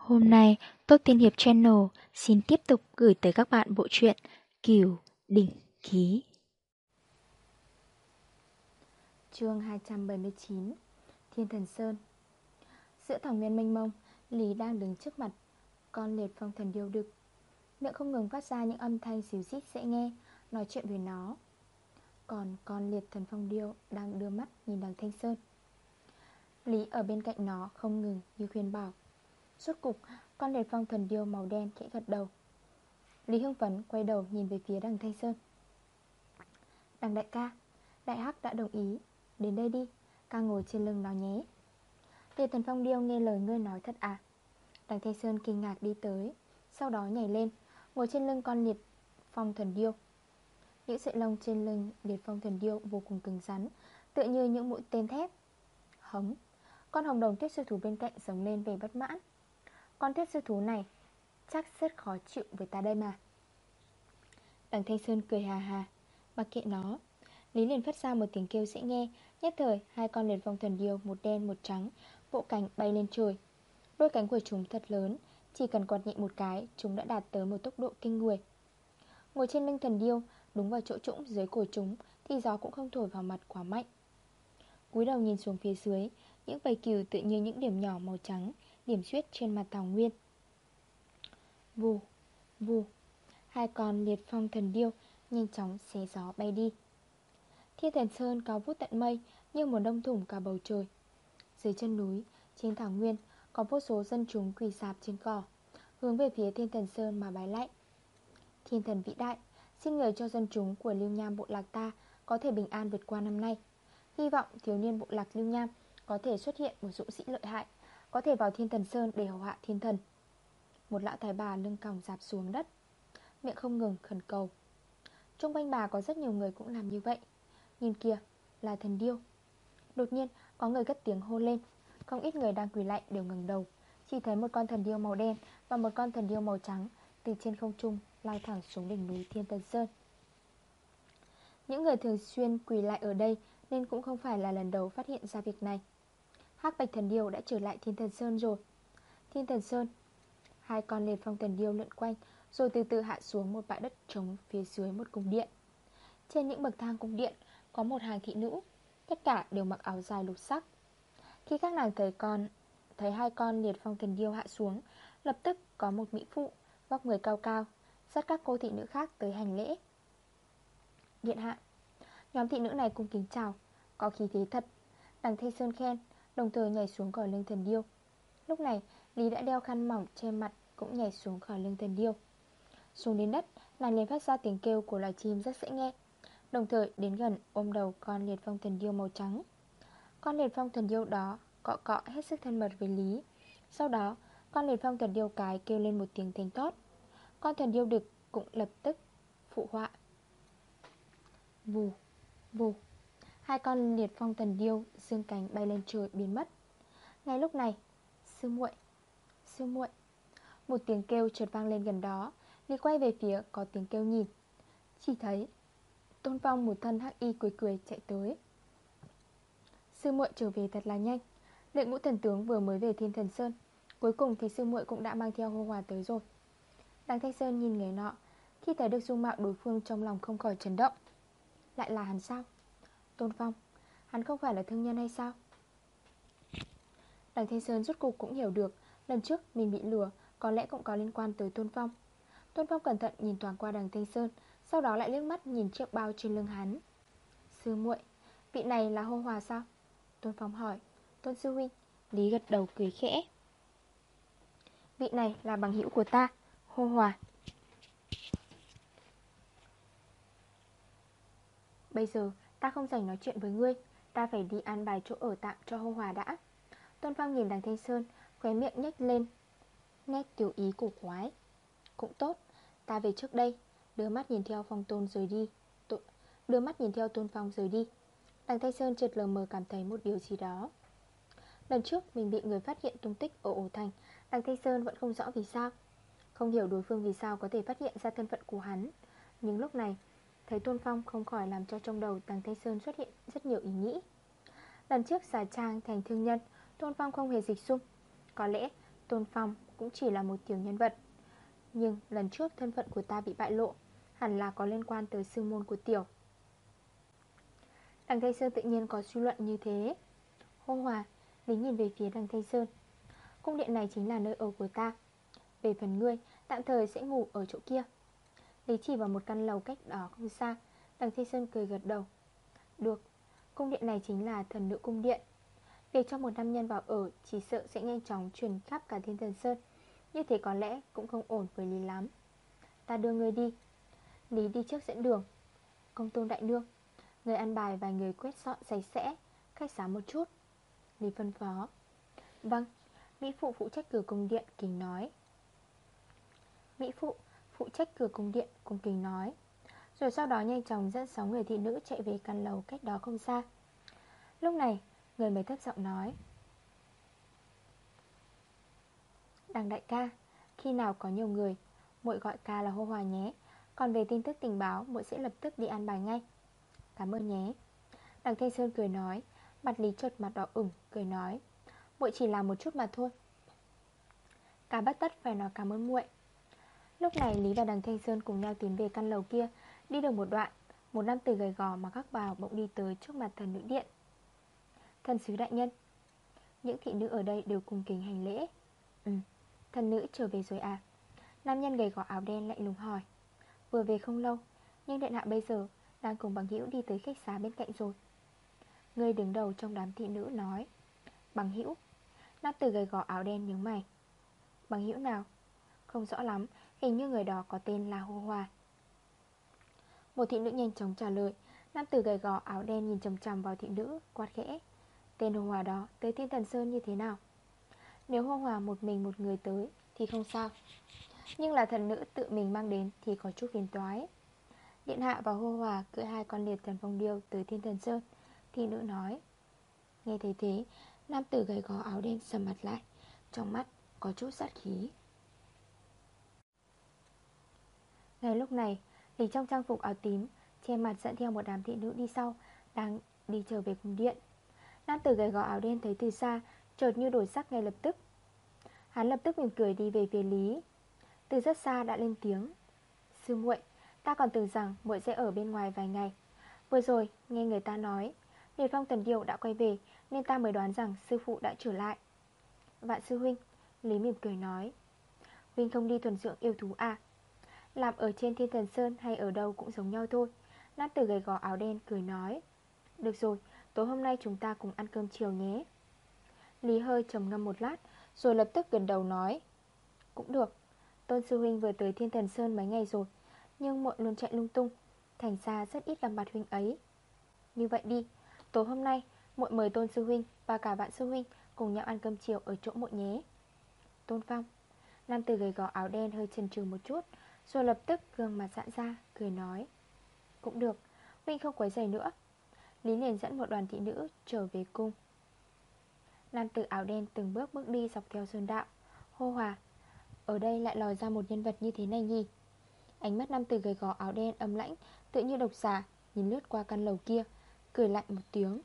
Hôm nay, Tốt Tiên Hiệp Channel xin tiếp tục gửi tới các bạn bộ truyện Kiều Đỉnh Ký. chương 279 Thiên Thần Sơn Giữa thảo nguyên mênh mông, Lý đang đứng trước mặt con liệt phong thần điêu đực. Miệng không ngừng phát ra những âm thanh xíu xít dễ nghe, nói chuyện với nó. Còn con liệt thần phong điêu đang đưa mắt nhìn đằng Thanh Sơn. Lý ở bên cạnh nó không ngừng như khuyên bảo. Suốt cục, con liệt phong thần điêu màu đen khẽ gật đầu. Lý Hưng Phấn quay đầu nhìn về phía đằng Thanh Sơn. Đằng đại ca Đại Hắc đã đồng ý. Đến đây đi, ca ngồi trên lưng nó nhé. Liệt thần phong điêu nghe lời ngươi nói thật à? Đằng Thanh Sơn kinh ngạc đi tới Sau đó nhảy lên Ngồi trên lưng con liệt phong thần điêu. Những sợi lông trên lưng liệt phong thần điêu vô cùng cứng rắn Tựa như những mũi tên thép. Hống Con hồng đồng tuyết sư thủ bên cạnh giống lên về bất mãn con thiết sư thú này, Chắc rất khó chịu với ta đây mà. Đằng Thanh Sơn cười hà hà, Mặc kệ nó. Lý liền phát ra một tiếng kêu dễ nghe, Nhất thời hai con liền vong thần điêu, Một đen, một trắng, Bộ cánh bay lên trời. Đôi cánh của chúng thật lớn, Chỉ cần quạt nhẹ một cái, Chúng đã đạt tới một tốc độ kinh người. Ngồi trên lưng thần điêu, Đúng vào chỗ trũng dưới cổ chúng, Thì gió cũng không thổi vào mặt quá mạnh. cúi đầu nhìn xuống phía dưới, Những bầy cừu tự như những điểm nhỏ màu trắng điểm xuyết trên mặt thảo nguyên. Vù, vù Hai con liệt phong thần điêu Nhanh chóng xé gió bay đi. Thiên thần sơn cao vút tận mây Như một đông thủng cả bầu trời. Dưới chân núi, trên thảo nguyên Có vô số dân chúng quỳ sạp trên cỏ Hướng về phía thiên thần sơn mà bái lại Thiên thần vĩ đại Xin người cho dân chúng của Lưu Nham bộ lạc ta Có thể bình an vượt qua năm nay. Hy vọng thiếu niên bộ lạc Lưu Nham Có thể xuất hiện một dũng sĩ lợi hại có thể vào thiên thần sơn để hầu hạ thiên thần. Một lão thái bà lưng còng dạp xuống đất. Miệng không ngừng khẩn cầu. Trung quanh bà có rất nhiều người cũng làm như vậy. Nhìn kìa, là thần điêu. Đột nhiên, có người cất tiếng hô lên. Không ít người đang quỳ lạnh đều ngừng đầu. Chỉ thấy một con thần điêu màu đen Và một con thần điêu màu trắng Từ trên không trung lao thẳng xuống đỉnh núi Thiên Tân Sơn. Những người thường xuyên quỳ lại ở đây Nên cũng không phải là lần đầu phát hiện ra việc này hắc bạch thần điêu đã trở lại thiên thần sơn rồi. Thiên thần sơn, Hai con liệt phong thần điêu lượn quanh, Rồi từ từ hạ xuống một bãi đất trống phía dưới một cung điện. Trên những bậc thang cung điện, Có một hàng thị nữ. Tất cả đều mặc áo dài lục sắc. Khi các nàng thấy con, Thấy hai con liệt phong thần điêu hạ xuống, Lập tức có một mỹ phụ, Vóc người cao cao, Dắt các cô thị nữ khác tới hành lễ. Điện hạ, Nhóm thị nữ này cung kính chào, Có khí thế thật, Đằng thê Sơn khen Đồng thời nhảy xuống khỏi lưng thần điêu. Lúc này Lý đã đeo khăn mỏng che mặt Cũng nhảy xuống khỏi lưng thần điêu. Xuống đến đất Nàng liền phát ra tiếng kêu của loài chim rất dễ nghe. Đồng thời đến gần ôm đầu con liệt phong thần điêu màu trắng. Con liệt phong thần điêu đó Cọ cọ hết sức thân mật với Lý. Sau đó con liệt phong thần điêu cái kêu lên một tiếng thanh tốt Con thần điêu đực cũng lập tức phụ họa. Vù, vù. Hai con liệt phong thần điêu, Dương cánh bay lên trời biến mất. Ngay lúc này, Sư muội Sư muội. Một tiếng kêu chợt vang lên gần đó. Lý quay về phía, có tiếng kêu nhìn. Chỉ thấy, Tôn Phong một thân hắc y cười cười chạy tới. Sư muội trở về thật là nhanh. Lệ ngũ thần tướng vừa mới về thiên thần sơn. Cuối cùng thì sư muội cũng đã mang theo hô hòa tới rồi. Đằng Thanh Sơn nhìn người nọ. Khi thấy được dung mạo đối phương trong lòng không khỏi chấn động. Lại là hắn sao? Tôn Phong Hắn không phải là thương nhân hay sao? Đằng Thanh Sơn rốt cục cũng hiểu được, Lần trước mình bị lừa, Có lẽ cũng có liên quan tới Tôn Phong Tôn Phong cẩn thận nhìn toàn qua đằng Thanh Sơn, Sau đó lại liếc mắt nhìn chiếc bao trên lưng hắn. Sư muội, Vị này là hô hòa sao? Tôn Phong hỏi. Tôn Sư Huynh, Lý gật đầu cười khẽ. Vị này là bằng hữu của ta, Hô hòa. Bây giờ Ta không dành nói chuyện với ngươi. Ta phải đi an bài chỗ ở tạm cho hô hòa đã. Tôn Phong nhìn đằng Thanh Sơn Khóe miệng nhếch lên. Nét tiểu ý của quái. Cũng tốt, ta về trước đây. Đưa mắt nhìn theo phong tôn rời đi. T Đưa mắt nhìn theo tôn phong rời đi. Đằng Thanh Sơn trượt lờ mờ cảm thấy một điều gì đó. Lần trước mình bị người phát hiện tung tích ở ổ thành Đằng Thanh Sơn vẫn không rõ vì sao. Không hiểu đối phương vì sao có thể phát hiện ra thân phận của hắn. Nhưng lúc này Thấy Tôn Phong không khỏi làm cho trong đầu Tàng Thanh Sơn xuất hiện rất nhiều ý nghĩ. Lần trước giả trang thành thương nhân, Tôn Phong không hề dịch sung. Có lẽ Tôn Phong cũng chỉ là một tiểu nhân vật. Nhưng lần trước thân phận của ta bị bại lộ, Hẳn là có liên quan tới sư môn của tiểu. Đằng Thanh Sơn tự nhiên có suy luận như thế. Hô hòa Lý nhìn về phía đằng Thanh Sơn. Cung điện này chính là nơi ở của ta. Về phần ngươi, Tạm thời sẽ ngủ ở chỗ kia. Lấy chỉ vào một căn lầu cách đó không xa. Đằng Thi Sơn cười gật đầu. Được, Cung điện này chính là thần nữ cung điện. Việc cho một nam nhân vào ở, Chỉ sợ sẽ nhanh chóng truyền khắp cả thiên thần Sơn. Như thế có lẽ cũng không ổn với Lý lắm. Ta đưa người đi. Lý đi trước dẫn đường. Công tôn đại nương, Người ăn bài và người quét dọn sạch sẽ, Khách xá một chút. Lý phân phó. Vâng Mỹ phụ phụ trách cửa cung điện, kính nói. Mỹ phụ phụ trách cửa cung điện, cung kính nói. Rồi sau đó nhanh chóng dẫn 6 người thị nữ chạy về căn lầu cách đó không xa. Lúc này, Người mới thấp giọng nói. Đằng đại ca, Khi nào có nhiều người, muội gọi ca là hô hòa nhé. Còn về tin tức tình báo, muội sẽ lập tức đi ăn bài ngay. Cảm ơn nhé. Đằng Thanh Sơn cười nói, Mặt Lý trượt mặt đỏ ửng, cười nói. Muội chỉ làm một chút mà thôi. Cả bắt tất phải nói cảm ơn muội. Lúc này Lý và đằng Thanh Sơn cùng nhau tiến về căn lầu kia Đi được một đoạn Một nam tử gầy gò mà các bào bỗng đi tới trước mặt thần nữ điện. Thần sứ đại nhân Những thị nữ ở đây đều cùng kính hành lễ. Ừ, thần nữ trở về rồi à? Nam nhân gầy gò áo đen lạnh lùng hỏi. Vừa về không lâu Nhưng điện hạ bây giờ đang cùng bằng hữu đi tới khách xá bên cạnh rồi. Người đứng đầu trong đám thị nữ nói. Bằng hữu? Nam tử gầy gò áo đen nhớ mày. Bằng hữu nào? Không rõ lắm, Hình như người đó có tên là Hô Hòa Một thị nữ nhanh chóng trả lời. Nam tử gầy gò, áo đen nhìn chầm chầm vào thị nữ, Quát khẽ. Tên Hô Hòa đó, tới Thiên Thần Sơn như thế nào? Nếu Hô Hòa một mình một người tới, Thì không sao. Nhưng là thần nữ tự mình mang đến Thì có chút phiền toái. Điện Hạ và Hô Hòa cưỡi hai con liệt thần phong điêu Tới Thiên Thần Sơn. Thị nữ nói, Nghe thấy thế, Nam tử gầy gò áo đen sầm mặt lại. Trong mắt có chút sát khí. Ngay lúc này Lý trong trang phục áo tím, Che mặt dẫn theo một đám thị nữ đi sau, Đang đi trở về cung điện. Nam tử gầy gò áo đen thấy từ xa, Chợt như đổi sắc ngay lập tức. Hắn lập tức mỉm cười đi về phía Lý. Từ rất xa đã lên tiếng. Sư muội, Ta còn tưởng rằng muội sẽ ở bên ngoài vài ngày. Vừa rồi, nghe người ta nói Liệt phong tần điệu đã quay về, Nên ta mới đoán rằng sư phụ đã trở lại. Vạn sư huynh, Lý mỉm cười nói. Huynh không đi thuần dưỡng yêu thú à? Làm ở trên thiên thần sơn hay ở đâu cũng giống nhau thôi. Nam tử gầy gò áo đen cười nói, Được rồi, Tối hôm nay chúng ta cùng ăn cơm chiều nhé. Lý hơi trầm ngâm một lát, Rồi lập tức gần đầu nói, Cũng được, Tôn Sư Huynh vừa tới Thiên Thần Sơn mấy ngày rồi, Nhưng muội luôn chạy lung tung, Thành ra rất ít gặp mặt Huynh ấy. Như vậy đi, Tối hôm nay muội mời Tôn Sư Huynh và cả bạn Sư Huynh Cùng nhau ăn cơm chiều ở chỗ muội nhé. Tôn Phong, Nam tử gầy gò áo đen hơi chần chừ một chút rồi lập tức gương mặt giãn ra, Cười nói. Cũng được Huynh không quấy giày nữa. Lý liền dẫn một đoàn thị nữ trở về cung. Nam tử áo đen từng bước bước đi dọc theo sơn đạo. Hô hòa, Ở đây lại lòi ra một nhân vật như thế này nhỉ? Ánh mắt nam tử gầy gò áo đen âm lãnh, Tự như độc giả, Nhìn lướt qua căn lầu kia, Cười lạnh một tiếng.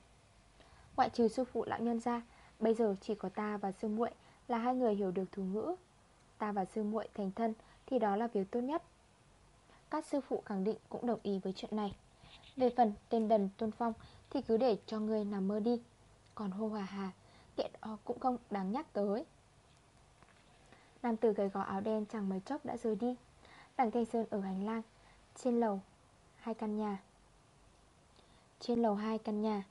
Ngoại trừ sư phụ lão nhân ra, Bây giờ chỉ có ta và sư muội Là hai người hiểu được thú ngữ. Ta và sư muội thành thân thì đó là việc tốt nhất. Các sư phụ khẳng định cũng đồng ý với chuyện này. Về phần tên đần Tôn Phong Thì cứ để cho người nằm mơ đi. Còn hô hòa hà Tiện đó cũng không đáng nhắc tới. Nam tử gầy gò áo đen chẳng mấy chốc đã rời đi. Đằng Thanh Sơn ở hành lang, Trên lầu Hai căn nhà. Trên lầu hai căn nhà,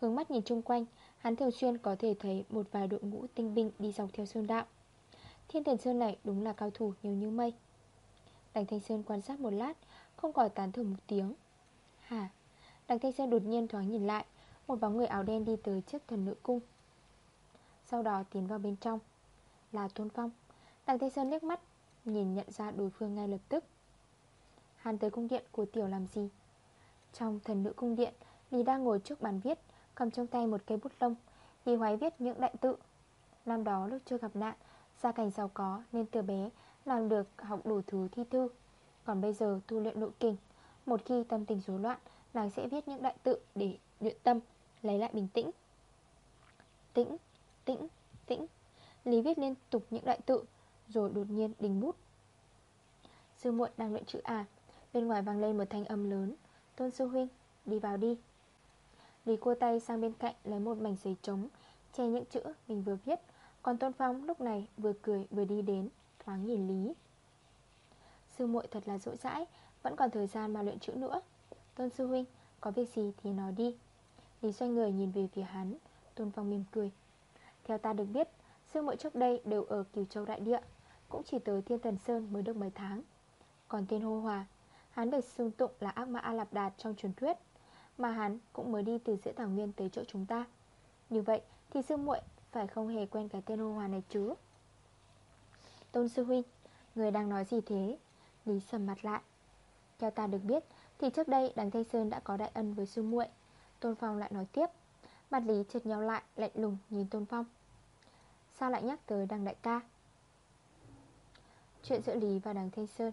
Hướng mắt nhìn chung quanh, Hắn thường xuyên có thể thấy một vài đội ngũ tinh binh đi dọc theo sơn đạo. Thiên thần sơn này đúng là cao thủ nhiều như mây. Đằng Thanh Sơn quan sát một lát, Không khỏi tán thưởng một tiếng. Hả? Đằng Thanh Sơn đột nhiên thoáng nhìn lại, Một bóng người áo đen đi tới trước thần nữ cung. Sau đó tiến vào bên trong, Là Tôn Phong. Đằng Thanh Sơn liếc mắt, Nhìn nhận ra đối phương ngay lập tức. Hắn tới cung điện của Tiểu làm gì? Trong thần nữ cung điện, Lý đang ngồi trước bàn viết, Cầm trong tay một cây bút lông Lý hoái viết những đại tự. Năm đó lúc chưa gặp nạn Gia cảnh giàu có nên từ bé Làm được học đủ thứ thi thư. Còn bây giờ tu luyện nội kinh một khi tâm tình rối loạn Nàng sẽ viết những đại tự để luyện tâm Lấy lại bình tĩnh. Tĩnh, tĩnh, tĩnh. Lý viết liên tục những đại tự Rồi đột nhiên đình bút. Sư muội đang luyện chữ à Bên ngoài vang lên một thanh âm lớn. Tôn sư huynh, đi vào đi. Lý cua tay sang bên cạnh lấy một mảnh giấy trống Che những chữ mình vừa viết còn Tôn Phong lúc này vừa cười vừa đi đến Thoáng nhìn Lý. Sư muội thật là dỗi dãi Vẫn còn thời gian mà luyện chữ nữa. Tôn sư huynh, có việc gì thì nói đi. Lý xoay người nhìn về phía hắn Tôn Phong mỉm cười. Theo ta được biết Sư muội trước đây đều ở Kiều Châu Đại Địa Cũng chỉ tới Thiên Thần Sơn mới được mấy tháng. Còn tên Hô Hòa Hắn được xưng tụng là ác ma A Lạp Đạt trong truyền thuyết Mà hắn cũng mới đi từ giữa thảo nguyên tới chỗ chúng ta. Như vậy thì sư muội phải không hề quen cái tên Hô Hòa này chứ? Tôn Sư Huynh, Người đang nói gì thế? Lý sầm mặt lại. Theo ta được biết, Thì trước đây đằng Thanh Sơn đã có đại ân với sư muội. Tôn Phong lại nói tiếp. Mặt Lý chợt nhau lại, lạnh lùng nhìn Tôn Phong. Sao lại nhắc tới đằng đại ca? Chuyện giữa Lý và đằng Thanh Sơn,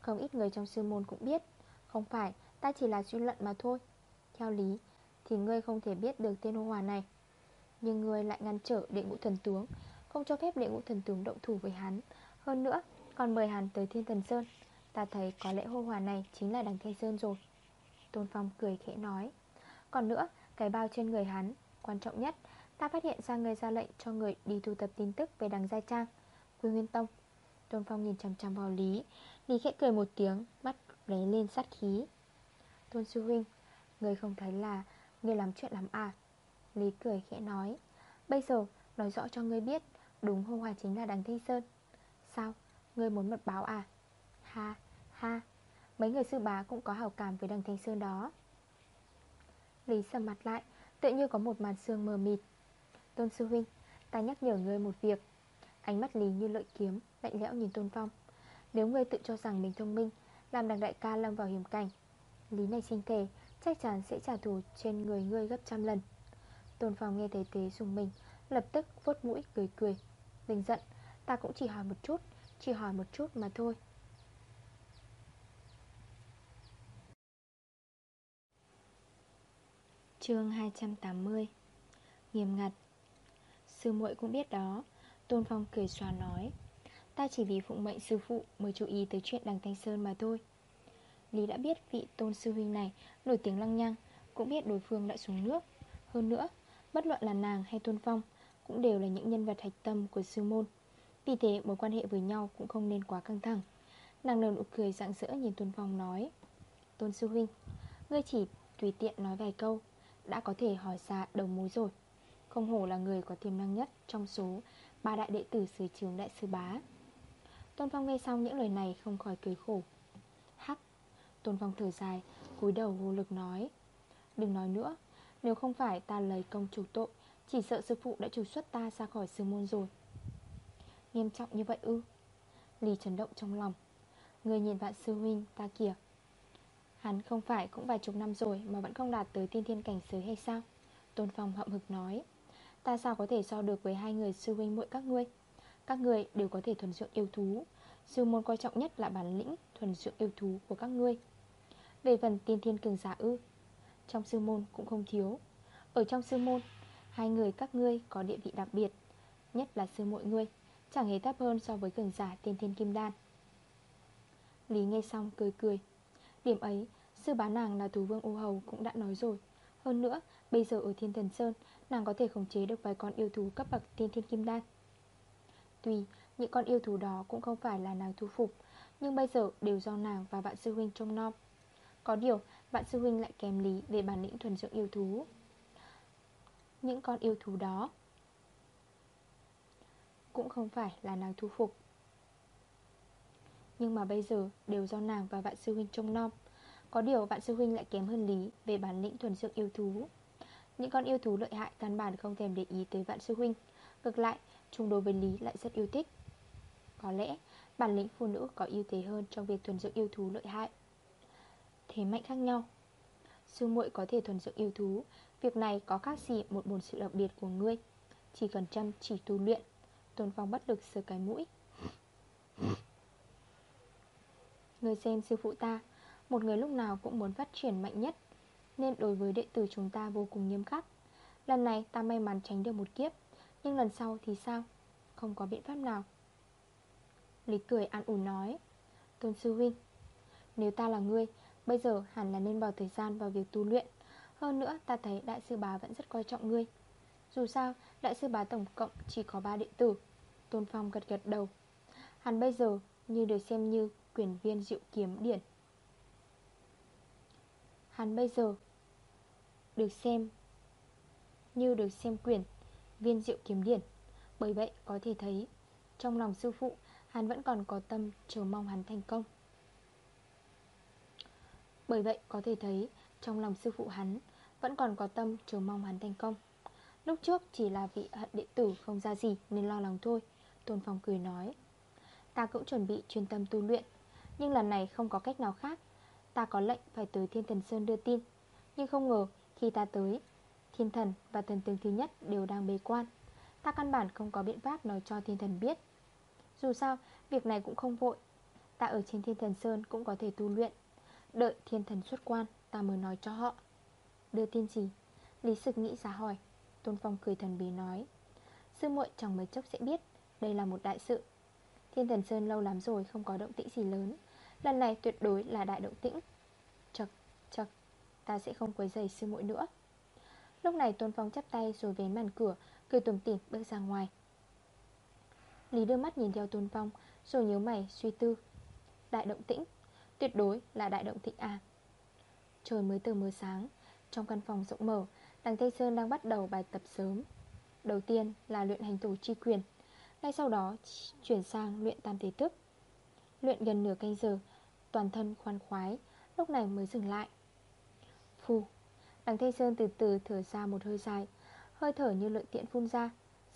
Không ít người trong sư môn cũng biết. Không phải, ta chỉ là suy luận mà thôi. Theo Lý, Thì ngươi không thể biết được tên hô hòa này. Nhưng người lại ngăn trở đệ ngũ thần tướng, Không cho phép đệ ngũ thần tướng động thủ với hắn. Hơn nữa, còn mời hắn tới thiên thần Sơn. Ta thấy có lẽ hô hòa này chính là đằng Thanh Sơn rồi. Tôn Phong cười khẽ nói. Còn nữa, cái bao trên người hắn, Quan trọng nhất, Ta phát hiện ra người ra lệnh cho người đi thu tập tin tức về đằng Gia Trang, Quy Nguyên Tông. Tôn Phong nhìn chằm chằm vào Lý. Lý khẽ cười một tiếng, Mắt lấy lên sát khí. Tôn Sư Huynh, Người không thấy là Người làm chuyện làm à Lý cười khẽ nói Bây giờ nói rõ cho ngươi biết Đúng hô hòa chính là đằng Thanh Sơn. Sao? Ngươi muốn mật báo à? Ha, ha Mấy người sư bá cũng có hào cảm với đằng Thanh Sơn đó. Lý sầm mặt lại Tự như có một màn sương mờ mịt. Tôn Sư Huynh Ta nhắc nhở ngươi một việc. Ánh mắt Lý như lợi kiếm Lạnh lẽo nhìn Tôn Phong. Nếu ngươi tự cho rằng mình thông minh Làm đằng đại ca lâm vào hiểm cảnh Lý này sinh thể Chắc chắn sẽ trả thù trên người ngươi gấp trăm lần. Tôn Phong nghe thấy thế dùng mình Lập tức vuốt mũi cười cười. Đừng giận Ta cũng chỉ hỏi một chút Chỉ hỏi một chút mà thôi. Chương 280 Nghiêm ngặt. Sư muội cũng biết đó Tôn Phong cười xòa nói Ta chỉ vì phụng mệnh sư phụ mới chú ý tới chuyện đằng Thanh Sơn mà thôi. Lý đã biết vị tôn sư huynh này nổi tiếng lăng nhăng Cũng biết đối phương đã xuống nước. Hơn nữa, bất luận là nàng hay Tôn Phong, Cũng đều là những nhân vật hạch tâm của sư môn. Vì thế, mối quan hệ với nhau cũng không nên quá căng thẳng. Nàng nở nụ cười rạng rỡ nhìn Tôn Phong nói, Tôn sư huynh, Ngươi chỉ tùy tiện nói vài câu, Đã có thể hỏi ra đầu mối rồi. Không hổ là người có tiềm năng nhất Trong số ba đại đệ tử sứ trường đại sư bá. Tôn Phong nghe xong những lời này không khỏi cười khổ. Hắc! Tôn Phong thở dài, cúi đầu vô lực nói, Đừng nói nữa nếu không phải ta lấy công chủ tội, Chỉ sợ sư phụ đã trục xuất ta ra khỏi sư môn rồi. Nghiêm trọng như vậy ư? Lì chấn động trong lòng. Người nhìn vạn sư huynh ta kìa. Hắn không phải cũng vài chục năm rồi Mà vẫn không đạt tới tiên thiên cảnh giới hay sao? Tôn Phong hậm hực nói. Ta sao có thể so được với hai người sư huynh muội các ngươi? Các người đều có thể thuần dưỡng yêu thú. Sư môn quan trọng nhất là bản lĩnh Thuần dưỡng yêu thú của các ngươi. Về phần tiên thiên cường giả ư? Trong sư môn cũng không thiếu. Ở trong sư môn, Hai người các ngươi có địa vị đặc biệt, Nhất là sư muội ngươi, Chẳng hề thấp hơn so với cường giả tiên thiên kim đan. Lý nghe xong cười cười. Điểm ấy, Sư bá nàng là thú vương ô hầu cũng đã nói rồi. Hơn nữa, Bây giờ ở thiên thần sơn, Nàng có thể khống chế được vài con yêu thú cấp bậc tiên thiên kim đan. Tuy, những con yêu thú đó cũng không phải là nàng thu phục, Nhưng bây giờ đều do nàng và bạn sư huynh trông nom. Có điều bạn sư huynh lại kèm lý về bản lĩnh thuần dưỡng yêu thú. Những con yêu thú đó Cũng không phải là nàng thu phục. Nhưng mà bây giờ đều do nàng và vạn sư huynh trông nom. Có điều vạn sư huynh lại kém hơn lý về bản lĩnh thuần dưỡng yêu thú. Những con yêu thú lợi hại căn bản không thèm để ý tới vạn sư huynh. Ngược lại, chúng đối với Lý lại rất yêu thích. Có lẽ bản lĩnh phụ nữ có ưu thế hơn trong việc thuần dưỡng yêu thú lợi hại. Thế mạnh khác nhau. Sư muội có thể thuần dưỡng yêu thú, Việc này có khác gì một bổn sự đặc biệt của ngươi. Chỉ cần chăm chỉ tu luyện Tôn Phong bất lực sờ cái mũi. Người xem sư phụ ta, Một người lúc nào cũng muốn phát triển mạnh nhất, nên đối với đệ tử chúng ta vô cùng nghiêm khắc. Lần này ta may mắn tránh được một kiếp, Nhưng lần sau thì sao? Không có biện pháp nào. Lý cười an ủi nói, Tôn sư huynh, Nếu ta là ngươi Bây giờ hẳn là nên bỏ thời gian vào việc tu luyện. Hơn nữa, ta thấy đại sư bá vẫn rất coi trọng ngươi. Dù sao, đại sư bá tổng cộng chỉ có 3 đệ tử. Tôn Phong gật gật đầu. Hắn bây giờ như được xem như quyền viên diệu kiếm điển. Hắn bây giờ được xem như được xem quyển viên diệu kiếm điển. Bởi vậy, có thể thấy Trong lòng sư phụ, Hắn vẫn còn có tâm chờ mong hắn thành công. Bởi vậy có thể thấy Trong lòng sư phụ hắn Vẫn còn có tâm chờ mong hắn thành công. Lúc trước chỉ là vị hận đệ tử không ra gì Nên lo lắng thôi Tôn Phong cười nói. Ta cũng chuẩn bị chuyên tâm tu luyện Nhưng lần này không có cách nào khác. Ta có lệnh phải tới Thiên Thần Sơn đưa tin Nhưng không ngờ khi ta tới Thiên thần và thần tướng thứ nhất đều đang bế quan. Ta căn bản không có biện pháp nói cho thiên thần biết. Dù sao, việc này cũng không vội. Ta ở trên thiên thần Sơn cũng có thể tu luyện Đợi thiên thần xuất quan Ta mới nói cho họ. Đưa tin gì? Lý Sực nghĩ ra hỏi. Tôn Phong cười thần bí nói. Sư muội chẳng mấy chốc sẽ biết Đây là một đại sự. Thiên thần Sơn lâu lắm rồi không có động tĩnh gì lớn. Lần này tuyệt đối là đại động tĩnh. Chật, chật Ta sẽ không quấy giày sư muội nữa. Lúc này Tôn Phong chắp tay rồi vén màn cửa Cười tùm tỉm bước ra ngoài. Lý đưa mắt nhìn theo Tôn Phong Rồi nhớ mày suy tư. Đại động tĩnh. Tuyệt đối là đại động thịnh A. Trời mới từ mưa sáng, Trong căn phòng rộng mở, Đằng Tây Sơn đang bắt đầu bài tập sớm. Đầu tiên là luyện hành thủ chi quyền, Ngay sau đó chuyển sang luyện tam thế thức. Luyện gần nửa canh giờ, Toàn thân khoan khoái, Lúc này mới dừng lại. Phù, Đằng Tây Sơn từ từ thở ra một hơi dài, Hơi thở như lợi tiện phun ra.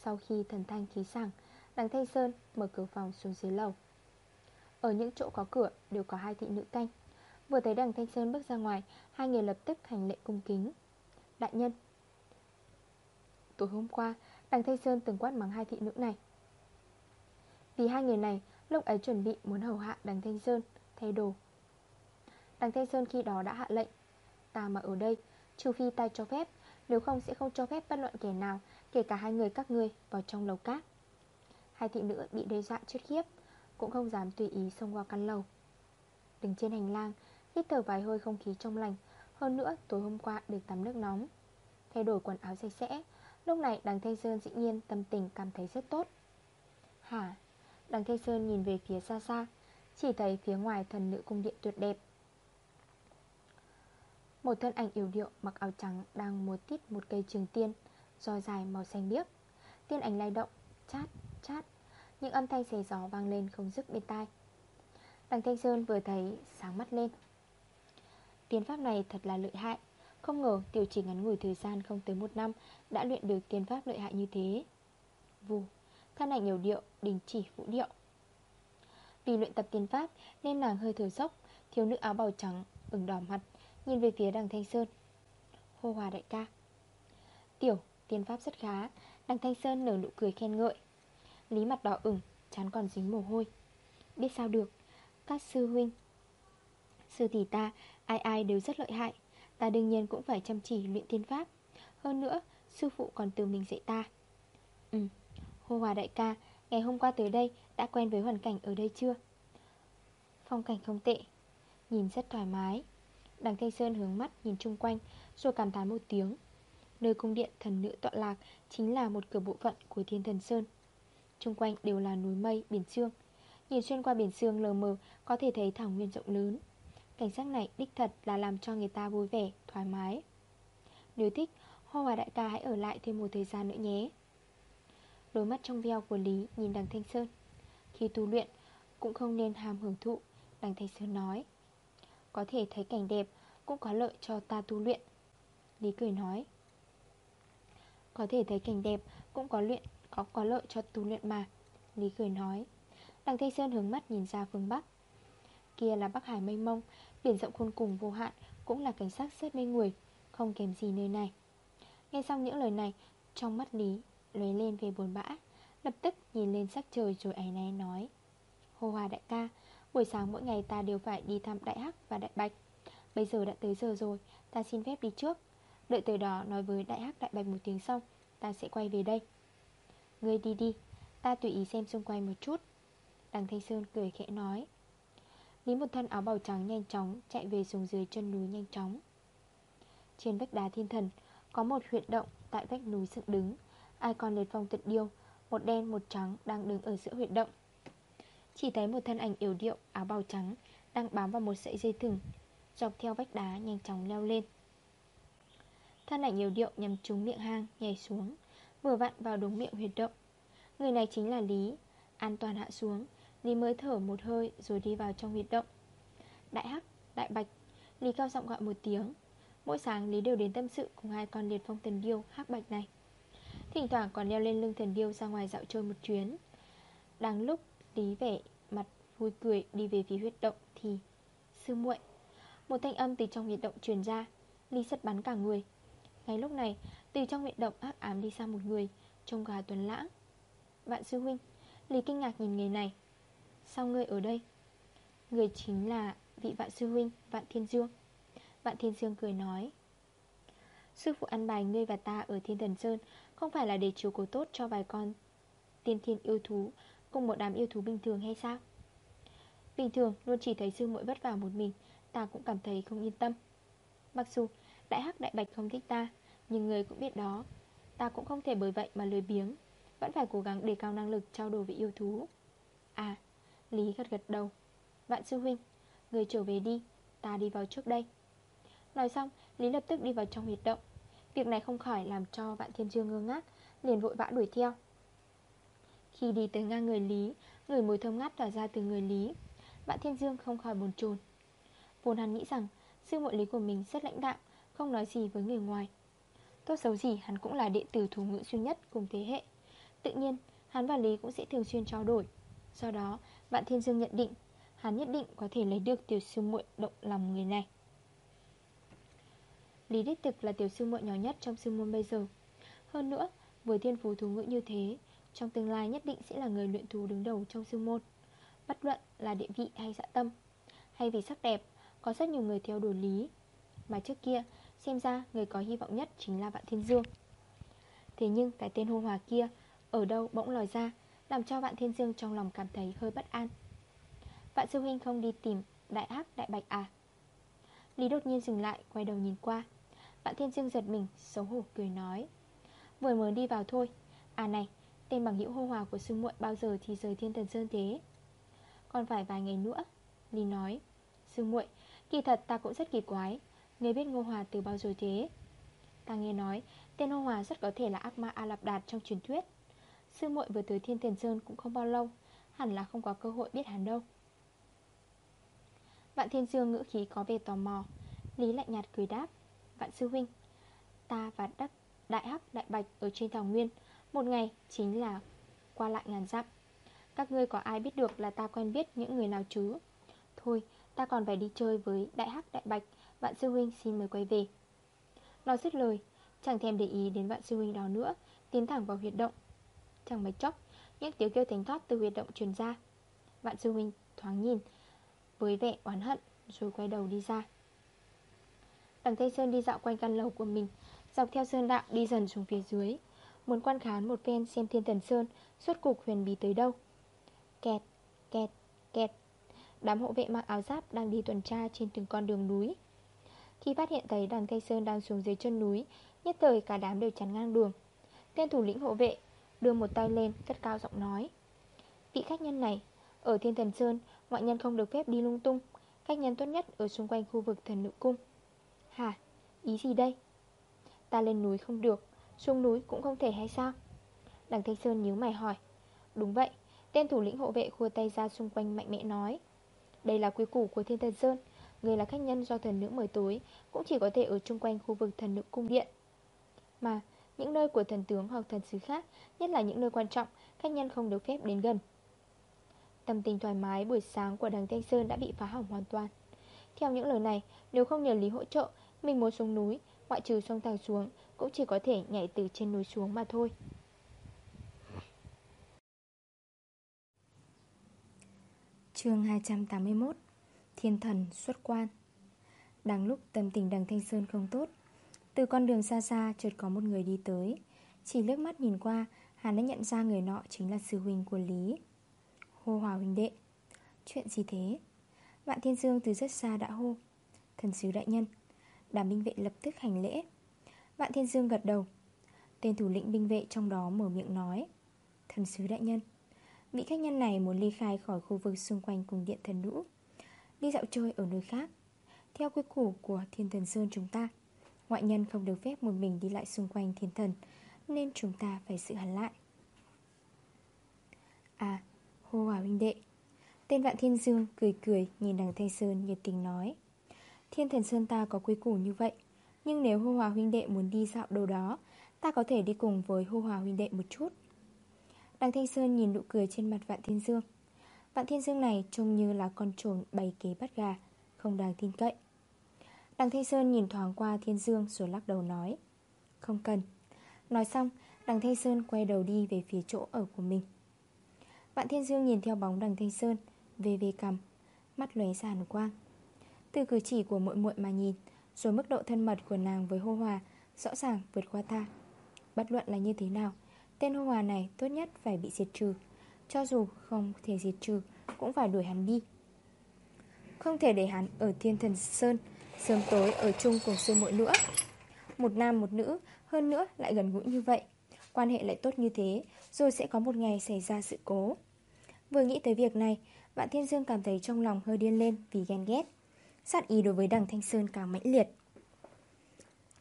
Sau khi thần thanh khí sảng, Đằng thanh Sơn mở cửa phòng xuống dưới lầu. Ở những chỗ có cửa đều có hai thị nữ canh. Vừa thấy đằng Thanh Sơn bước ra ngoài, Hai người lập tức hành lệ cung kính. Đại nhân. Tối hôm qua, Đằng Thanh Sơn từng quát mắng hai thị nữ này. Vì hai người này, Lúc ấy chuẩn bị muốn hầu hạ đằng Thanh Sơn, Thay đồ. Đằng Thanh Sơn khi đó đã hạ lệnh. Ta mà ở đây, Trừ phi ta cho phép, Nếu không sẽ không cho phép bất luận kẻ nào, Kể cả hai người các ngươi, vào trong lầu cát. Hai thị nữ bị đe dọa chết khiếp. Cũng không dám tùy ý xông qua căn lầu. Đứng trên hành lang Hít thở vài hơi không khí trong lành. Hơn nữa tối hôm qua được tắm nước nóng. Thay đổi quần áo sạch sẽ Lúc này đằng Thanh Sơn dĩ nhiên tâm tình cảm thấy rất tốt. Hả? Đằng Thanh Sơn nhìn về phía xa xa Chỉ thấy phía ngoài thần nữ cung điện tuyệt đẹp. Một thân ảnh yếu điệu mặc áo trắng đang múa tít một cây trường tiên Do dài màu xanh biếc. Tiên ảnh lay động, chát, chát những âm thanh xé gió vang lên không dứt bên tai. Đằng Thanh Sơn vừa thấy sáng mắt lên. Tiến pháp này thật là lợi hại. Không ngờ tiểu chỉ ngắn ngủi thời gian không tới một năm Đã luyện được tiến pháp lợi hại như thế. Vù Thân ảnh nhiều điệu, đình chỉ vũ điệu. Vì luyện tập tiến pháp Nên nàng hơi thở sốc, Thiếu nữ áo bào trắng, ửng đỏ mặt Nhìn về phía đằng Thanh Sơn. Hô hòa đại ca. Tiểu, tiến pháp rất khá. Đằng Thanh Sơn nở nụ cười khen ngợi. Lý mặt đỏ ửng, chán còn dính mồ hôi. Biết sao được Các sư huynh Sư tỷ ta, ai ai đều rất lợi hại. Ta đương nhiên cũng phải chăm chỉ luyện tiên pháp. Hơn nữa, sư phụ còn từ mình dạy ta. Ừ, hô hòa đại ca Ngày hôm qua tới đây Đã quen với hoàn cảnh ở đây chưa? Phong cảnh không tệ Nhìn rất thoải mái. Đằng Thanh Sơn hướng mắt nhìn chung quanh Rồi cảm thán một tiếng. Nơi cung điện thần nữ tọa lạc Chính là một cửa bộ phận của thiên thần Sơn. Trung quanh đều là núi mây, biển sương. Nhìn xuyên qua biển sương lờ mờ Có thể thấy thảo nguyên rộng lớn. Cảnh sắc này đích thật là làm cho người ta vui vẻ, thoải mái. Nếu thích, Hoa Hòa Đại ca hãy ở lại thêm một thời gian nữa nhé. Đôi mắt trong veo của Lý nhìn đằng Thanh Sơn. Khi tu luyện, cũng không nên ham hưởng thụ Đằng Thanh Sơn nói. Có thể thấy cảnh đẹp Cũng có lợi cho ta tu luyện. Lý cười nói. Có thể thấy cảnh đẹp Cũng có luyện có có lợi cho tu luyện mà, Lý cười nói. Đằng Thanh Sơn hướng mắt nhìn ra phương Bắc. Kia là Bắc Hải mênh mông, Biển rộng khôn cùng vô hạn, Cũng là cảnh sắc rất mê người Không kèm gì nơi này. Nghe xong những lời này, Trong mắt Lý lóe lên về buồn bã, Lập tức nhìn lên sắc trời rồi ấy náy nói Hồ Hòa đại ca, Buổi sáng mỗi ngày ta đều phải đi thăm Đại Hắc và Đại Bạch. Bây giờ đã tới giờ rồi, Ta xin phép đi trước. Đợi tới đó nói với Đại Hắc Đại Bạch một tiếng xong, Ta sẽ quay về đây. Ngươi đi đi, Ta tùy ý xem xung quanh một chút. Đằng Thanh Sơn cười khẽ nói. Lý một thân áo bào trắng nhanh chóng Chạy về xuống dưới chân núi nhanh chóng. Trên vách đá thiên thần, Có một huyệt động tại vách núi dựng đứng. Ai còn liệt phong tận điêu, Một đen, một trắng đang đứng ở giữa huyệt động. Chỉ thấy một thân ảnh yếu điệu, Áo bào trắng đang bám vào một sợi dây thừng, Dọc theo vách đá nhanh chóng leo lên. Thân ảnh yếu điệu nhằm trúng miệng hang, Nhảy xuống. Vừa vặn vào đúng miệng huyệt động. Người này chính là Lý. An toàn hạ xuống Lý mới thở một hơi rồi đi vào trong huyệt động. Đại Hắc, Đại Bạch Lý cao giọng gọi một tiếng. Mỗi sáng Lý đều đến tâm sự cùng hai con liệt phong thần điêu Hắc Bạch này. Thỉnh thoảng còn leo lên lưng thần điêu ra ngoài dạo chơi một chuyến. Đang lúc Lý vẻ mặt vui cười đi về phía huyệt động thì Sư muội. Một thanh âm từ trong huyệt động truyền ra. Lý sật bắn cả người. Ngay lúc này từ trong huyệt động ác ám đi sang một người, Trông gà tuần lãng. Vạn sư huynh, Lý kinh ngạc nhìn người này. Sao ngươi ở đây? Người chính là vị vạn sư huynh, Vạn Thiên Dương. Vạn Thiên Dương cười nói, Sư phụ ăn bài ngươi và ta ở Thiên Thần Sơn, Không phải là để chiếu cố tốt cho vài con Tiên thiên yêu thú, Cùng một đám yêu thú bình thường hay sao? Bình thường, luôn chỉ thấy sư muội vất vả một mình, Ta cũng cảm thấy không yên tâm. Mặc dù, đại hắc đại bạch không thích ta nhưng người cũng biết đó, Ta cũng không thể bởi vậy mà lười biếng, Vẫn phải cố gắng đề cao năng lực trao đổi với yêu thú. À Lý gật gật đầu. Vạn sư huynh, Người trở về đi, Ta đi vào trước đây. Nói xong, Lý lập tức đi vào trong huyệt động. Việc này không khỏi làm cho Vạn Thiên Dương ngơ ngác, Liền vội vã đuổi theo. Khi đi tới ngang người Lý, Người mùi thơm ngát tỏa ra từ người Lý, Vạn Thiên Dương không khỏi buồn chồn. Vốn hắn nghĩ rằng, Sư muội lý của mình rất lãnh đạm, Không nói gì với người ngoài. Tốt xấu gì, hắn cũng là đệ tử thủ ngữ duy nhất cùng thế hệ. Tự nhiên, hắn và Lý cũng sẽ thường xuyên trao đổi. Do đó, Vạn Thiên Dương nhận định, Hắn nhất định có thể lấy được tiểu sư muội động lòng người này. Lý đích thực là tiểu sư muội nhỏ nhất trong sư môn bây giờ. Hơn nữa, Với thiên phú thú ngữ như thế, Trong tương lai nhất định sẽ là người luyện thú đứng đầu trong sư môn. Bất luận là địa vị hay dạ tâm, Hay vì sắc đẹp, Có rất nhiều người theo đuổi lý. Mà trước kia xem ra người có hy vọng nhất chính là Vạn Thiên Dương. Thế nhưng cái tên hô hòa kia Ở đâu bỗng lòi ra, Làm cho Vạn Thiên Dương trong lòng cảm thấy hơi bất an. Vạn Sư Huynh không đi tìm Đại ác Đại Bạch à? Lý đột nhiên dừng lại, quay đầu nhìn qua. Vạn Thiên Dương giật mình, xấu hổ cười nói, Vừa mới đi vào thôi. À này, Tên bằng hữu hô hòa của sư muội bao giờ thì rời thiên thần sơn thế? Còn phải vài ngày nữa. Lý nói, Sư muội, Kỳ thật ta cũng rất kỳ quái. Người biết Ngô Hòa từ bao giờ thế? Ta nghe nói, Tên Ngô Hòa rất có thể là ác ma A Lạp Đạt trong truyền thuyết. Sư muội vừa tới Thiên Tiền Sơn cũng không bao lâu, Hẳn là không có cơ hội biết hắn đâu. Vạn Thiên Dương ngữ khí có vẻ tò mò, Lý lạnh nhạt cười đáp, Vạn Sư Huynh, Ta và Đắc, Đại Hắc, Đại Bạch ở trên thảo nguyên, Một ngày chính là qua lại ngàn dặm. Các ngươi có ai biết được là ta quen biết những người nào chứ? Thôi, ta còn phải đi chơi với Đại Hắc, Đại Bạch Vạn Sư Huynh xin mời quay về. Nói dứt lời Chẳng thèm để ý đến Vạn Sư Huynh đó nữa Tiến thẳng vào huyệt động. Chẳng mấy chốc Những tiếng kêu thánh thoát từ huyệt động truyền ra. Vạn Sư Huynh thoáng nhìn Với vẻ oán hận Rồi quay đầu đi ra. Đằng Tây Sơn đi dạo quanh căn lầu của mình Dọc theo sơn đạo đi dần xuống phía dưới Muốn quan khán một phen xem thiên thần sơn Suốt cục huyền bí tới đâu. Kẹt, kẹt, kẹt. Đám hộ vệ mặc áo giáp đang đi tuần tra trên từng con đường núi. Khi phát hiện thấy đoàn Tây Sơn đang xuống dưới chân núi, Nhất thời cả đám đều chắn ngang đường Tên thủ lĩnh hộ vệ đưa một tay lên, cất cao giọng nói, Vị khách nhân này, Ở Thiên Thần Sơn, Ngoại nhân không được phép đi lung tung Khách nhân tốt nhất ở xung quanh khu vực thần nữ cung Hả? Ý gì đây? Ta lên núi không được, Xuống núi cũng không thể hay sao? Đằng Thanh Sơn nhíu mày hỏi Đúng vậy Tên thủ lĩnh hộ vệ khua tay ra xung quanh mạnh mẽ nói, Đây là quy củ của Thiên Thần Sơn Người là khách nhân do thần nữ mời tối, Cũng chỉ có thể ở chung quanh khu vực thần nữ cung điện. Mà, những nơi của thần tướng hoặc thần sứ khác, Nhất là những nơi quan trọng, Khách nhân không được phép đến gần. Tâm tình thoải mái buổi sáng của đằng Thanh Sơn đã bị phá hỏng hoàn toàn. Theo những lời này, Nếu không nhờ Lý hỗ trợ, Mình muốn xuống núi, Ngoại trừ sông thẳng xuống, Cũng chỉ có thể nhảy từ trên núi xuống mà thôi. Chương 281 Thiên thần xuất quan. Đang lúc tâm tình đằng Thanh Sơn không tốt, Từ con đường xa xa chợt có một người đi tới. Chỉ lướt mắt nhìn qua, Hắn đã nhận ra người nọ chính là sư huynh của Lý. Hô hòa huynh đệ, Chuyện gì thế? Vạn Thiên Dương từ rất xa đã hô. Thần sứ đại nhân Đàm binh vệ lập tức hành lễ. Vạn Thiên Dương gật đầu. Tên thủ lĩnh binh vệ trong đó mở miệng nói, Thần sứ đại nhân, Vị khách nhân này muốn ly khai khỏi khu vực xung quanh cùng điện thần đũ. Đi dạo chơi ở nơi khác. Theo quy củ của thiên thần Sơn chúng ta Ngoại nhân không được phép một mình đi lại xung quanh thiên thần Nên chúng ta phải giữ hắn lại. À, hô hòa huynh đệ Tên vạn thiên dương cười cười nhìn đằng Thanh Sơn nhiệt tình nói Thiên thần Sơn ta có quy củ như vậy Nhưng nếu hô hòa huynh đệ muốn đi dạo đâu đó Ta có thể đi cùng với hô hòa huynh đệ một chút. Đằng Thanh Sơn nhìn nụ cười trên mặt Vạn Thiên Dương bạn Thiên Dương này trông như là con trồn bày kế bắt gà, Không đáng tin cậy. Đằng Thanh Sơn nhìn thoáng qua Thiên Dương rồi lắc đầu nói, Không cần. Nói xong đằng Thanh Sơn quay đầu đi về phía chỗ ở của mình. Bạn Thiên Dương nhìn theo bóng đằng Thanh Sơn Về về cầm Mắt lóe ra quang. Từ cử chỉ của muội muội mà nhìn, Rồi mức độ thân mật của nàng với hô hòa Rõ ràng vượt qua ta. Bất luận là như thế nào, Tên hô hòa này tốt nhất phải bị diệt trừ. Cho dù không thể diệt trừ, Cũng phải đuổi hắn đi. Không thể để hắn ở thiên thần Sơn, Sớm tối ở chung cùng sư muội nữa. Một nam, một nữ, Hơn nữa lại gần gũi như vậy. Quan hệ lại tốt như thế, Rồi sẽ có một ngày xảy ra sự cố. Vừa nghĩ tới việc này Vạn Thiên Dương cảm thấy trong lòng hơi điên lên Vì ghen ghét. Sát ý đối với đằng Thanh Sơn càng mãnh liệt.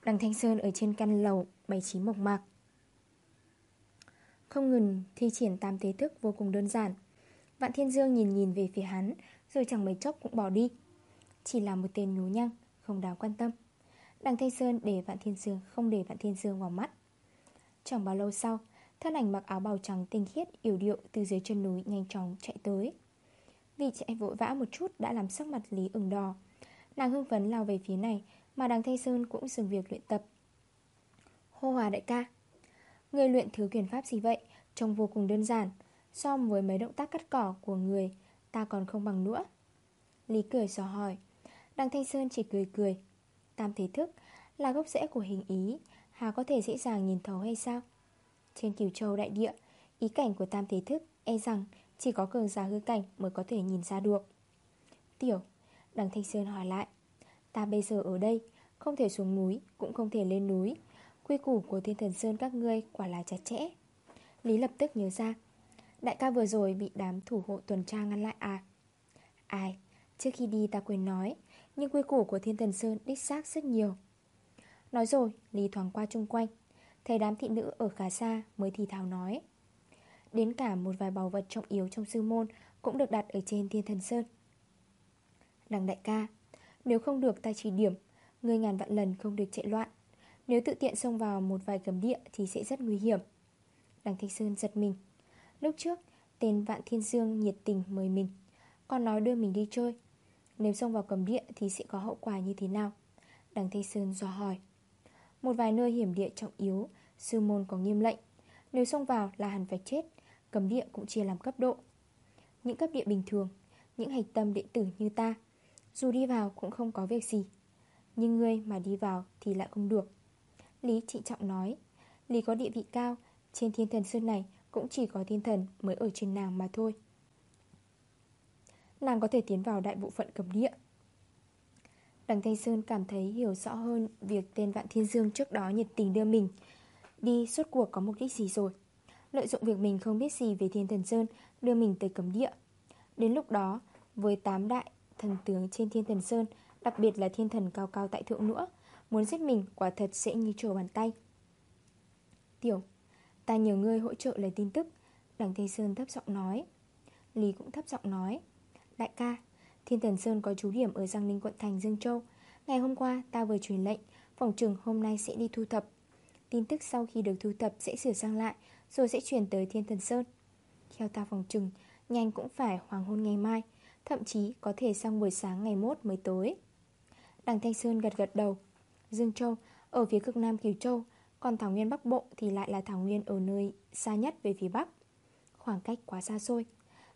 Đằng Thanh Sơn ở trên căn lầu, Bày trí mộc mạc. Không ngừng thi triển tam thế thức vô cùng đơn giản. Vạn Thiên Dương nhìn nhìn về phía hắn, Rồi chẳng mấy chốc cũng bỏ đi. Chỉ là một tên nhú nhăng, Không đáng quan tâm. Đằng Thanh Sơn để Vạn Thiên Dương, không để Vạn Thiên Dương vào mắt. Chẳng bao lâu sau, Thân ảnh mặc áo bào trắng tinh khiết, Yểu điệu từ dưới chân núi nhanh chóng chạy tới. Vì chạy vội vã một chút Đã làm sắc mặt Lý ửng đỏ. Nàng hưng phấn lao về phía này, Mà đằng Thanh Sơn cũng dừng việc luyện tập. Hô hòa đại ca Người luyện thứ quyền pháp gì vậy? Trông vô cùng đơn giản. So với mấy động tác cắt cỏ của người, Ta còn không bằng nữa. Lý cười dò hỏi. Đằng Thanh Sơn chỉ cười cười. Tam thế thức, là gốc rễ của hình ý, Hà có thể dễ dàng nhìn thấu hay sao? Trên cửu châu đại địa, Ý cảnh của tam thế thức E rằng chỉ có cường giả hư cảnh mới có thể nhìn ra được. Tiểu, Đằng Thanh Sơn hỏi lại. Ta bây giờ ở đây, Không thể xuống núi, Cũng không thể lên núi. Quy củ của thiên thần Sơn các ngươi quả là chặt chẽ. Lý lập tức nhớ ra, Đại ca vừa rồi bị đám thủ hộ tuần tra ngăn lại à? Ai, Trước khi đi ta quên nói, Nhưng quy củ của thiên thần Sơn đích xác rất nhiều. Nói rồi, Lý thoáng qua chung quanh, Thấy đám thị nữ ở khá xa mới thì thào nói. Đến cả một vài bảo vật trọng yếu trong sư môn Cũng được đặt ở trên thiên thần Sơn. Đằng đại ca, Nếu không được ta chỉ điểm Người ngàn vạn lần không được chạy loạn. Nếu tự tiện xông vào một vài cấm địa Thì sẽ rất nguy hiểm. Đằng Thanh Sơn giật mình. Lúc trước, tên Vạn Thiên Dương nhiệt tình mời mình. Còn nói đưa mình đi chơi. Nếu xông vào cấm địa thì sẽ có hậu quả như thế nào? Đằng Thanh Sơn dò hỏi. Một vài nơi hiểm địa trọng yếu, Sư môn có nghiêm lệnh. Nếu xông vào là hẳn phải chết, Cấm địa cũng chia làm cấp độ. Những cấp địa bình thường, Những hạch tâm đệ tử như ta, Dù đi vào cũng không có việc gì. Nhưng ngươi mà đi vào thì lại không được. Lý trịnh trọng nói. Lý có địa vị cao, Trên thiên thần sơn này cũng chỉ có thiên thần mới ở trên nàng mà thôi. Nàng có thể tiến vào đại bộ phận cấm địa. Đằng Thanh Sơn cảm thấy hiểu rõ hơn Việc tên Vạn Thiên Dương trước đó nhiệt tình đưa mình. Đi, suốt cuộc có mục đích gì rồi? Lợi dụng việc mình không biết gì về Thiên Thần Sơn, Đưa mình tới cấm địa. Đến lúc đó, Với tám đại thần tướng trên Thiên Thần Sơn, Đặc biệt là thiên thần cao cao tại thượng nữa Muốn giết mình quả thật sẽ như trổ bàn tay. Tiểu Ta nhờ ngươi hỗ trợ lấy tin tức Đằng Tây Sơn thấp giọng nói. Lý cũng thấp giọng nói. Đại ca, Thiên Thần Sơn có chú điểm ở Giang Ninh quận thành Dương Châu. Ngày hôm qua ta vừa truyền lệnh Phòng trường hôm nay sẽ đi thu thập. Tin tức sau khi được thu thập sẽ sửa sang lại Rồi sẽ chuyển tới Thiên Thần Sơn. Theo ta phòng trừng Nhanh cũng phải hoàng hôn ngày mai Thậm chí có thể sang buổi sáng ngày mốt mới tối Đằng Thanh Sơn gật gật đầu. Dương Châu. Ở phía cực nam Kiều Châu, còn thảo nguyên Bắc Bộ thì lại là thảo nguyên ở nơi xa nhất về phía Bắc. Khoảng cách quá xa xôi.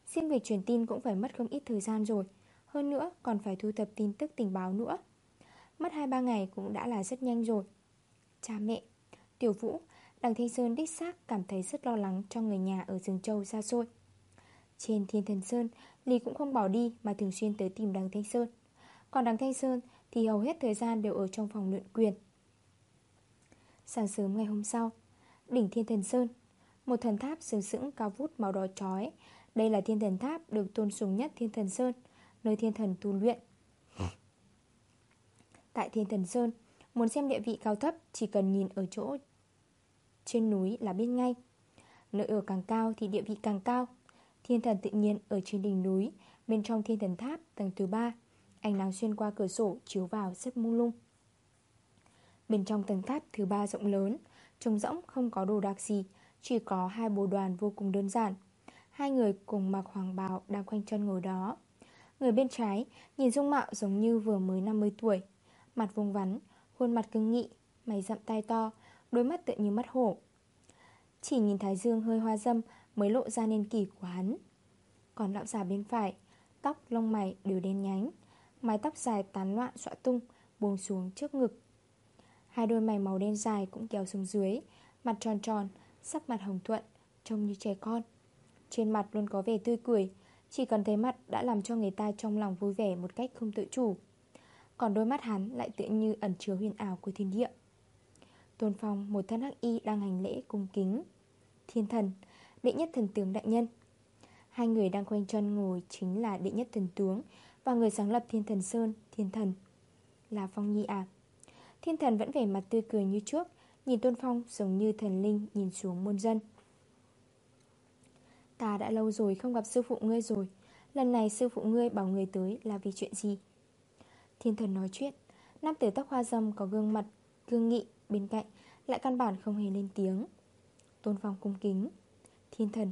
Riêng việc truyền tin cũng phải mất không ít thời gian rồi. Hơn nữa, còn phải thu thập tin tức tình báo nữa. Mất 2-3 ngày cũng đã là rất nhanh rồi. Cha mẹ, Tiểu Vũ, Đằng Thanh Sơn đích xác cảm thấy rất lo lắng cho người nhà ở dương châu xa xôi. Trên Thiên Thần Sơn, Lý cũng không bỏ đi mà thường xuyên tới tìm Đằng Thanh Sơn. Còn Đằng Thanh Sơn thì hầu hết thời gian đều ở trong phòng luyện quyền. Sáng sớm ngày hôm sau, Đỉnh Thiên Thần Sơn, Một thần tháp sừng sững cao vút màu đỏ chói. Đây là thiên thần tháp được tôn sùng nhất Thiên Thần Sơn, Nơi thiên thần tu luyện. Tại Thiên Thần Sơn, Muốn xem địa vị cao thấp, Chỉ cần nhìn ở chỗ trên núi là biết ngay. Nơi ở càng cao thì địa vị càng cao. Thiên thần tự nhiên ở trên đỉnh núi, Bên trong thiên thần tháp tầng thứ 3 Ánh nắng xuyên qua cửa sổ chiếu vào rất mông lung. Bên trong tầng tháp thứ ba rộng lớn Trông rỗng không có đồ đạc gì Chỉ có hai bồ đoàn vô cùng đơn giản. Hai người cùng mặc hoàng bào đang quanh chân ngồi đó. Người bên trái nhìn dung mạo giống như vừa mới 50 tuổi Mặt vuông vắn, khuôn mặt cứng nghị Mày rậm tay to, đôi mắt tựa như mắt hổ. Chỉ nhìn Thái Dương hơi hoa dâm mới lộ ra nên kỳ của hắn. Còn lão già bên phải Tóc lông mày đều đen nhánh. Mái tóc dài tán loạn xõa tung, Buông xuống trước ngực. Hai đôi mày màu đen dài cũng kéo xuống dưới, Mặt tròn tròn, Sắc mặt hồng thuận, Trông như trẻ con. Trên mặt luôn có vẻ tươi cười, Chỉ cần thấy mặt đã làm cho người ta trong lòng vui vẻ Một cách không tự chủ. Còn đôi mắt hắn lại tựa như ẩn chứa huyền ảo của thiên địa. Tôn Phong, một thân hắc y đang hành lễ cung kính. Thiên thần, Đệ nhất thần tướng đại nhân. Hai người đang quanh chân ngồi chính là đệ nhất thần tướng và người sáng lập thiên thần Sơn, thiên thần. Là Phong Nhi à. Thiên thần vẫn vẻ mặt tươi cười như trước Nhìn Tôn Phong giống như thần linh nhìn xuống muôn dân. Ta đã lâu rồi không gặp sư phụ ngươi rồi Lần này sư phụ ngươi bảo người tới là vì chuyện gì? Thiên thần nói chuyện Nam tử tóc hoa dâm có gương mặt Gương nghị bên cạnh Lại căn bản không hề lên tiếng. Tôn Phong cung kính Thiên thần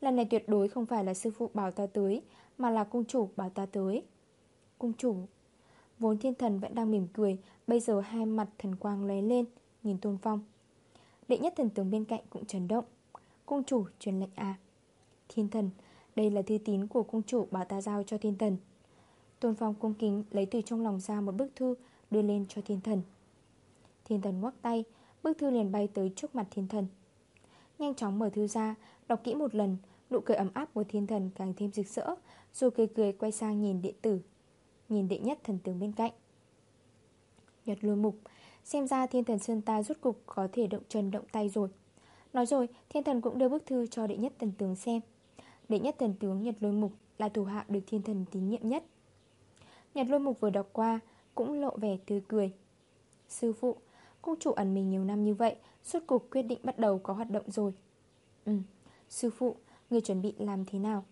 Lần này tuyệt đối không phải là sư phụ bảo ta tới Mà là cung chủ bảo ta tới. Cung chủ. Vốn thiên thần vẫn đang mỉm cười, Bây giờ hai mặt thần quang lóe lên, Nhìn Tôn Phong. Đệ nhất thần tướng bên cạnh cũng chấn động. Cung chủ, truyền lệnh à. Thiên thần, Đây là thư tín của cung chủ bảo ta giao cho thiên thần. Tôn Phong cung kính lấy từ trong lòng ra một bức thư, Đưa lên cho thiên thần. Thiên thần ngoắc tay, Bức thư liền bay tới trước mặt thiên thần. Nhanh chóng mở thư ra, Đọc kỹ một lần, Nụ cười ấm áp của thiên thần càng thêm rực rỡ, Rồi cười cười quay sang nhìn điện tử. Nhìn đệ nhất thần tướng bên cạnh. Nhật lôi mục, Xem ra thiên thần Sơn ta rút cục có thể động chân, động tay rồi. Nói rồi, thiên thần cũng đưa bức thư cho đệ nhất thần tướng xem. Đệ nhất thần tướng Nhật lôi mục Là thủ hạ được thiên thần tín nhiệm nhất. Nhật lôi mục vừa đọc qua, Cũng lộ vẻ tươi cười. Sư phụ, Cung chủ ẩn mình nhiều năm như vậy Suốt cục quyết định bắt đầu có hoạt động rồi. Ừ Sư phụ, Người chuẩn bị làm thế nào?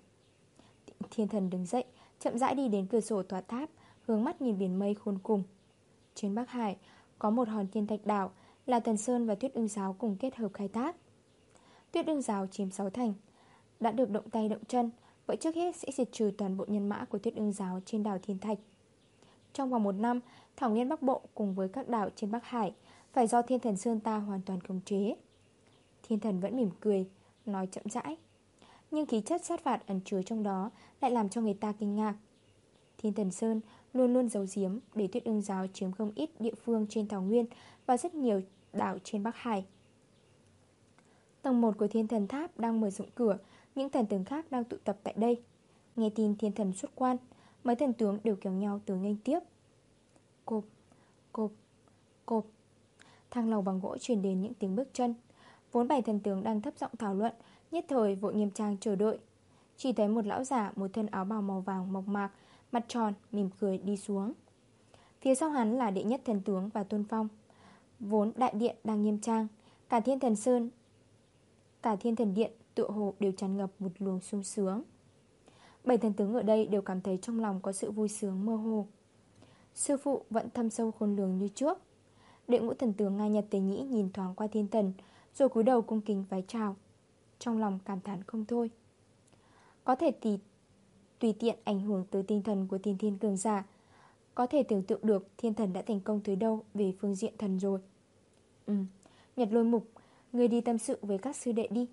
Thiên thần đứng dậy Chậm rãi đi đến cửa sổ tòa tháp, Hướng mắt nhìn biển mây khôn cùng. Trên Bắc Hải, Có một hòn thiên thạch đảo Là Tần Sơn và Tuyết ưng giáo cùng kết hợp khai thác. Tuyết ưng giáo chiếm 6 thành, Đã được động tay động chân, Vậy trước hết sẽ diệt trừ toàn bộ nhân mã của Tuyết ưng giáo trên đảo Thiên Thạch. Trong vòng một năm, Thảo Nguyên Bắc Bộ cùng với các đảo trên Bắc Hải Phải do Thiên Thần Sơn ta hoàn toàn khống chế. Thiên Thần vẫn mỉm cười, Nói chậm rãi. Nhưng khí chất sát phạt ẩn chứa trong đó Lại làm cho người ta kinh ngạc. Thiên Thần Sơn luôn luôn giấu giếm Để tuyết ưng giáo chiếm không ít địa phương trên Thảo Nguyên Và rất nhiều đảo trên Bắc Hải. Tầng 1 của thiên thần tháp đang mở rộng cửa Những thần tướng khác đang tụ tập tại đây. Nghe tin thiên thần xuất quan Mấy thần tướng đều kéo nhau từ nghênh tiếp. Cộp, cộp, cộp. Thang lầu bằng gỗ truyền đến những tiếng bước chân. Vốn bảy thần tướng đang thấp giọng thảo luận Nhất thời vội nghiêm trang chờ đợi. Chỉ thấy một lão giả một thân áo bào màu vàng mộc mạc Mặt tròn, mỉm cười đi xuống. Phía sau hắn là đệ nhất thần tướng và tôn phong Vốn đại điện đang nghiêm trang. Cả thiên thần sơn Cả thiên thần điện tựa hồ đều tràn ngập một luồng sung sướng. Bảy thần tướng ở đây đều cảm thấy trong lòng có sự vui sướng mơ hồ. Sư phụ vẫn thâm sâu khôn lường như trước. Đệ ngũ thần tướng Nga Nhật Tế Nhĩ nhìn thoáng qua thiên thần Rồi cúi đầu cung kính vái chào. Trong lòng cảm thán không thôi. Có thể tì, tùy tiện ảnh hưởng tới tinh thần của tiên thiên cường giả Có thể tưởng tượng được thiên thần đã thành công tới đâu về phương diện thần rồi. Ừ, Nhật lôi mục Người đi tâm sự với các sư đệ đi.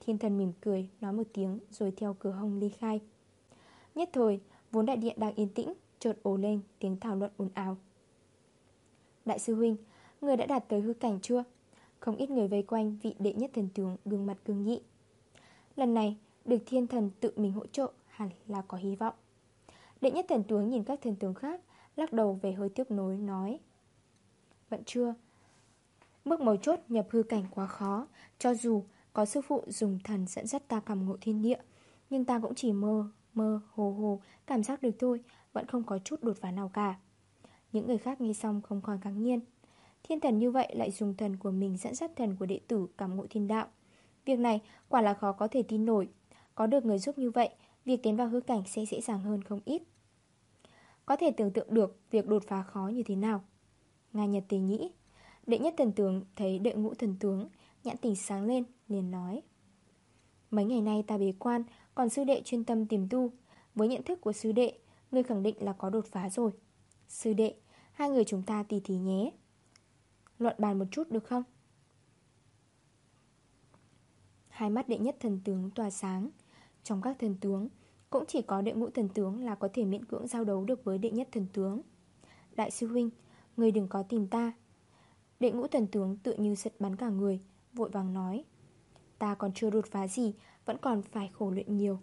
Thiên thần mỉm cười Nói một tiếng rồi theo cửa hông ly khai. Nhất thời vốn đại điện đang yên tĩnh Chợt ồ lên tiếng thảo luận ồn ào. Đại sư huynh Người đã đạt tới hư cảnh chưa? Không ít người vây quanh vị đệ nhất thần tướng Gương mặt cương nghị. Lần này Được thiên thần tự mình hỗ trợ Hẳn là có hy vọng. Đệ nhất thần tướng nhìn các thần tướng khác Lắc đầu về hơi tiếc nối nói Vẫn chưa. Bước mấu chốt nhập hư cảnh quá khó Cho dù có sư phụ dùng thần dẫn dắt ta cảm ngộ thiên địa Nhưng ta cũng chỉ mơ, mơ, hồ hồ Cảm giác được thôi Vẫn không có chút đột phá nào cả. Những người khác nghe xong không còn kháng nhiên. Thiên thần như vậy lại dùng thần của mình dẫn dắt thần của đệ tử cảm ngộ thiên đạo. Việc này quả là khó có thể tin nổi. Có được người giúp như vậy Việc tiến vào hư cảnh sẽ dễ dàng hơn không ít. Có thể tưởng tượng được Việc đột phá khó như thế nào. Nga Nhật Tề nghĩ Đệ nhất thần tướng thấy đệ ngũ thần tướng Nhãn tình sáng lên liền nói Mấy ngày nay ta bế quan Còn sư đệ chuyên tâm tìm tu. Với nhận thức của sư đệ người khẳng định là có đột phá rồi. Sư đệ, hai người chúng ta tỉ thí nhé. Luận bàn một chút được không? Hai mắt đệ nhất thần tướng tỏa sáng. Trong các thần tướng, Cũng chỉ có đệ ngũ thần tướng là có thể miễn cưỡng giao đấu được với đệ nhất thần tướng. Đại sư huynh, Người đừng có tìm ta. Đệ ngũ thần tướng tự như giật bắn cả người, Vội vàng nói. Ta còn chưa đột phá gì, Vẫn còn phải khổ luyện nhiều.